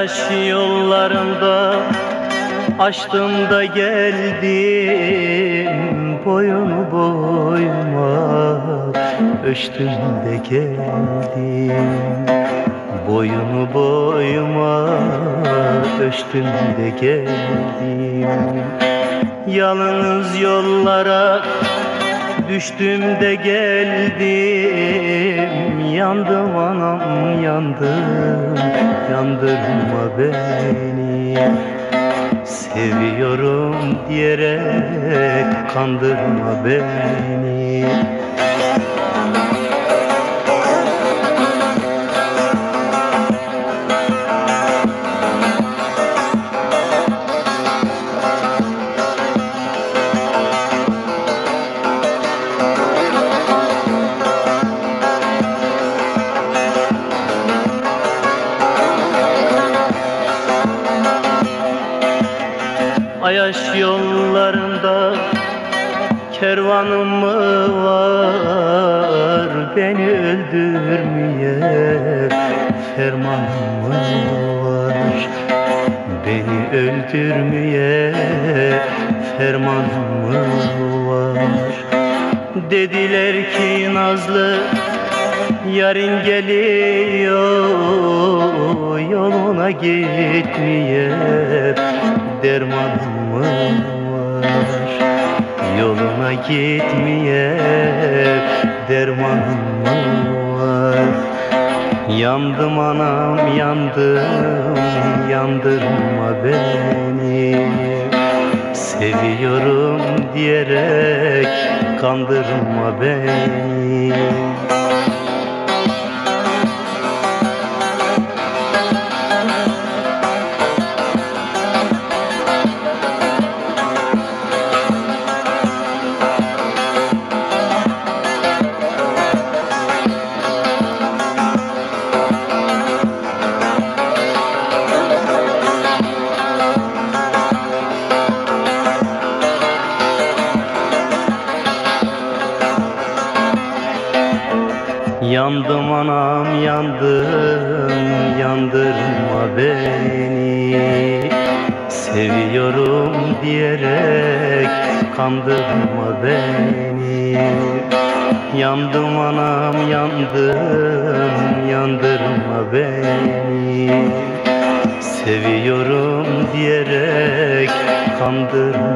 Ayaş yollarında açtım da geldim Boyun boyuma ölçtüm de geldim Boyunu boyuma ölçtüm de geldim. Yalnız yollara düştüm de geldim Yandım anam yandım Yandırma beni. Seviyorum diyerek kandırma beni Ayaş yollarında kervanım mı var? Beni öldürmeye fermanım mı var? Beni öldürmeye fermanım mı var? Dediler ki Nazlı yarın geliyor Yoluna gitmeye dermanım var Yoluna gitmeye dermanım var. Yandım anam yandım yandırma beni. Seviyorum diyerek kandırma beni Yandım anam yandım yandırma beni. Seviyorum diyerek kandırma beni. Yandım anam yandım yandırma beni. Seviyorum diyerek kandırma